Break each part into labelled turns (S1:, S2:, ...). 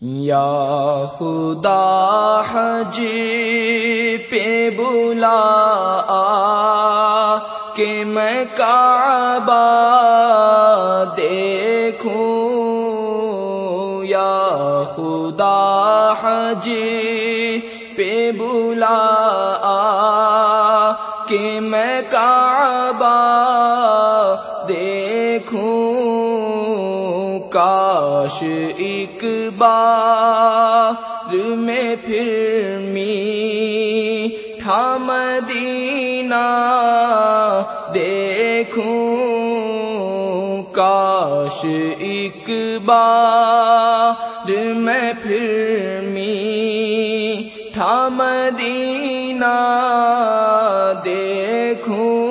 S1: یا خدا حج پہ بلا کہ میں کعبہ دیکھوں۔ یا خدا حج پہ بلا کہ میں کعبہ دیکھوں۔ کاش ایک بار میں پھر می مدینہ دیکھوں کاش ایک بار میں پھر می مدینہ دیکھوں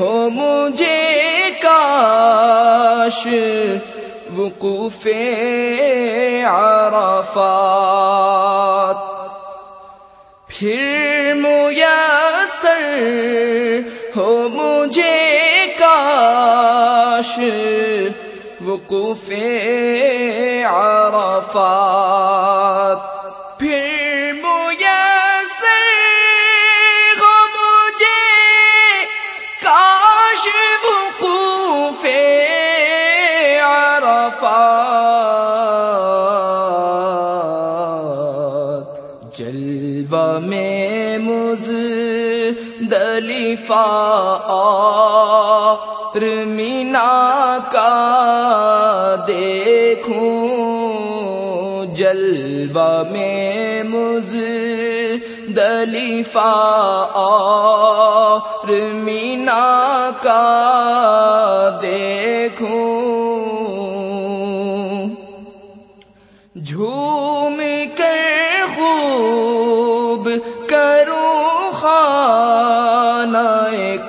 S1: ہو مجھے کاش وقوف عرفات۔ پھر میسر ہو مجھے کاش وقوف عرفات۔ جلوہ میں مز دلیفا اور مینا کا دیکھوں۔ جلوہ میں مز دلیفا اور مینا کا دیکھوں۔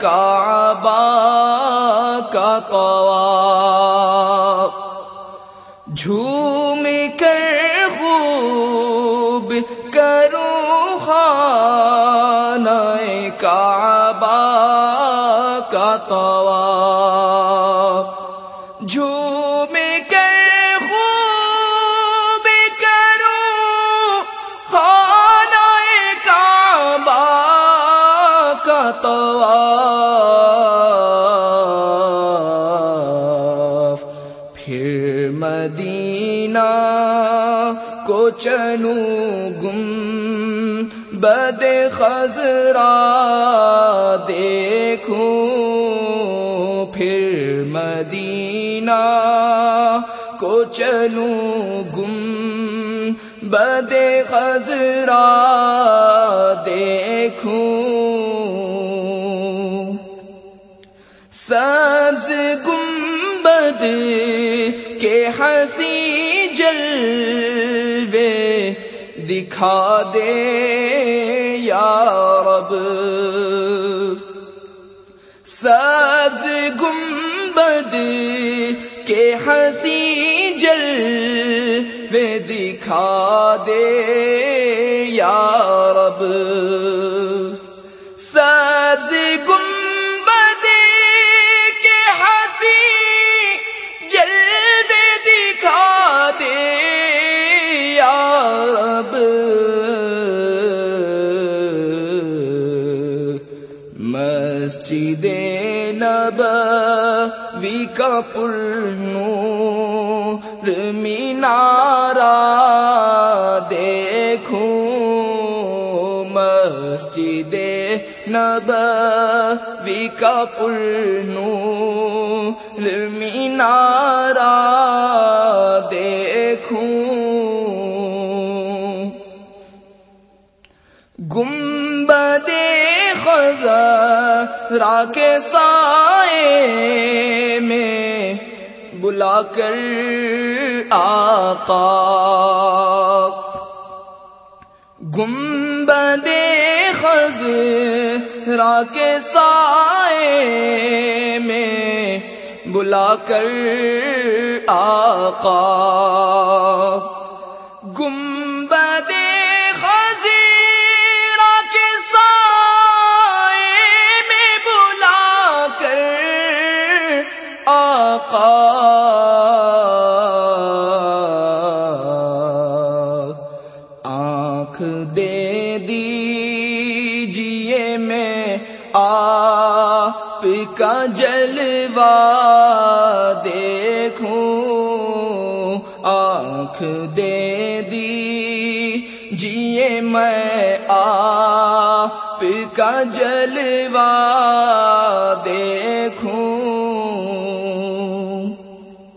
S1: کعبہ کا طواف جھوٹ کو چنوں گم، بد خزرا دیکھوں پھر مدینہ کو چلوں گم، بد خزرا دیکھوں سبز گنبد کے ہنسی جلوے دکھا دے یا رب۔ سبز گنبد کے ہنسی جلوے دکھا دے یا رب۔ سبز گنبد مسجد نبوی کا پر نور مینارا دیکھوں۔ مسجد نبوی کا پر نور مینارا دیکھوں۔ خزرا کے سائے میں بلا کر آقا گنبد خزرا کے سائے میں بلا کر آقا گنبد آنکھ دے دی۔ جیے میں آپ کا جلوہ دیکھوں۔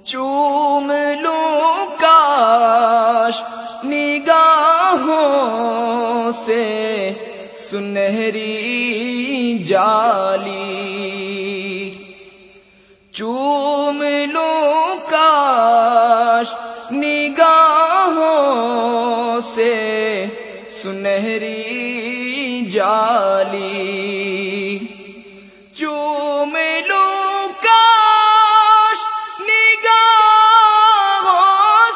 S1: چوم لوں کاش نگاہوں سے سنہری جالی۔ چوم لوں سنہری جالی چوم لوں کاش نگاہوں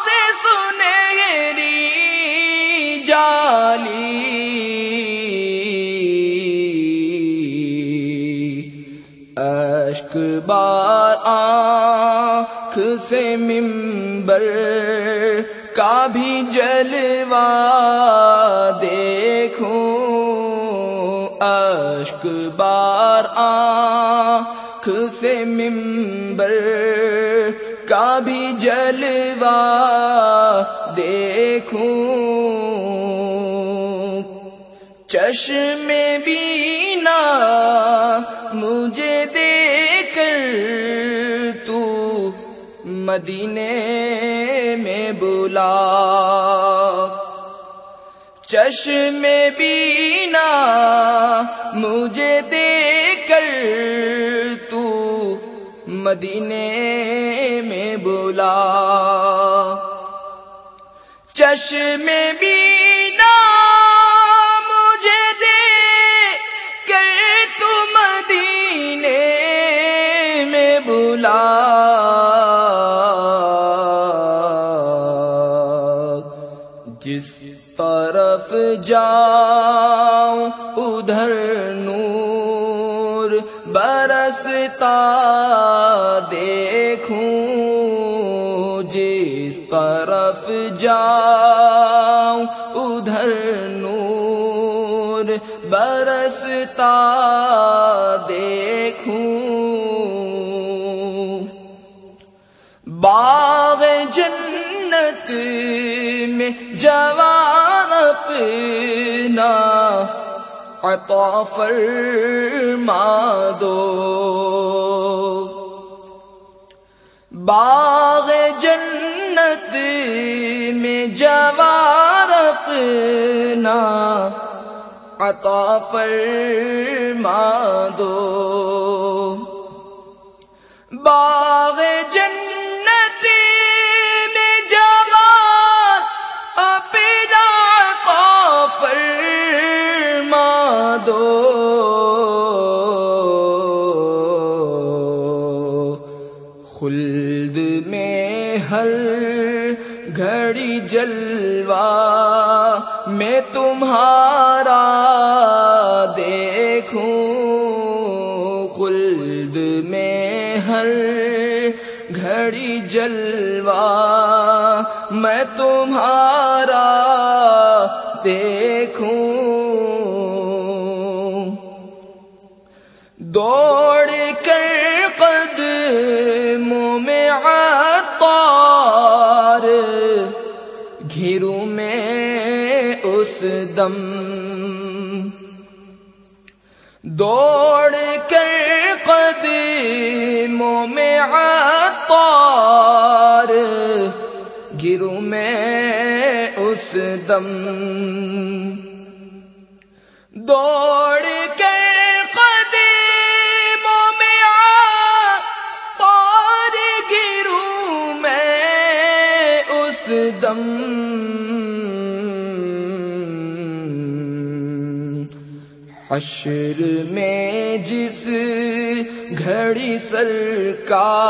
S1: سے سنہری جالی اشک بار آنکھ سے ممبر کا بھی جلوہ دیکھوں اشک بار آنکھ سے ممبر کا بھی جلوہ دیکھوں۔ چشم بینا مجھے دے کر تو مدینے بلا چشم بینا مجھے دے کر تو مدینے میں بلا چشم بینا مجھے دے کر تو مدینے میں بلا دیکھوں۔ باغ جنت میں جوان اپنا عطا فرما دو۔ باغ جنت میں جوار اپنا عطا فرما دو۔ باغ جنت میں اپنا عطا فرما دو۔ خلد میں ہر گھڑی جلوہ میں تمہارا جلوہ، میں تمہارا دیکھوں۔ دوڑ کر قدموں میں عطار، گھروں میں اس دم۔ دوڑ کر قدموں میں عطار اس دم دوڑ کر قدموں میں عطار گروں میں اس دم حشر میں جس گھڑی سرکار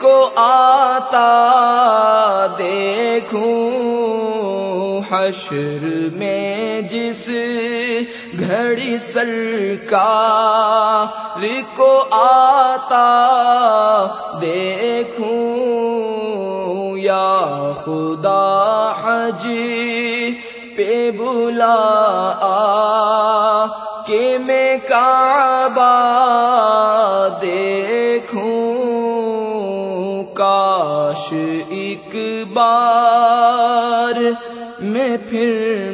S1: کو آتا دیکھوں۔ حشر میں جس گھڑی سرکار کو آتا دیکھوں یا خدا حج پہ بلا آ کہ میں کعبہ دیکھوں کاش ایک بار میں پھر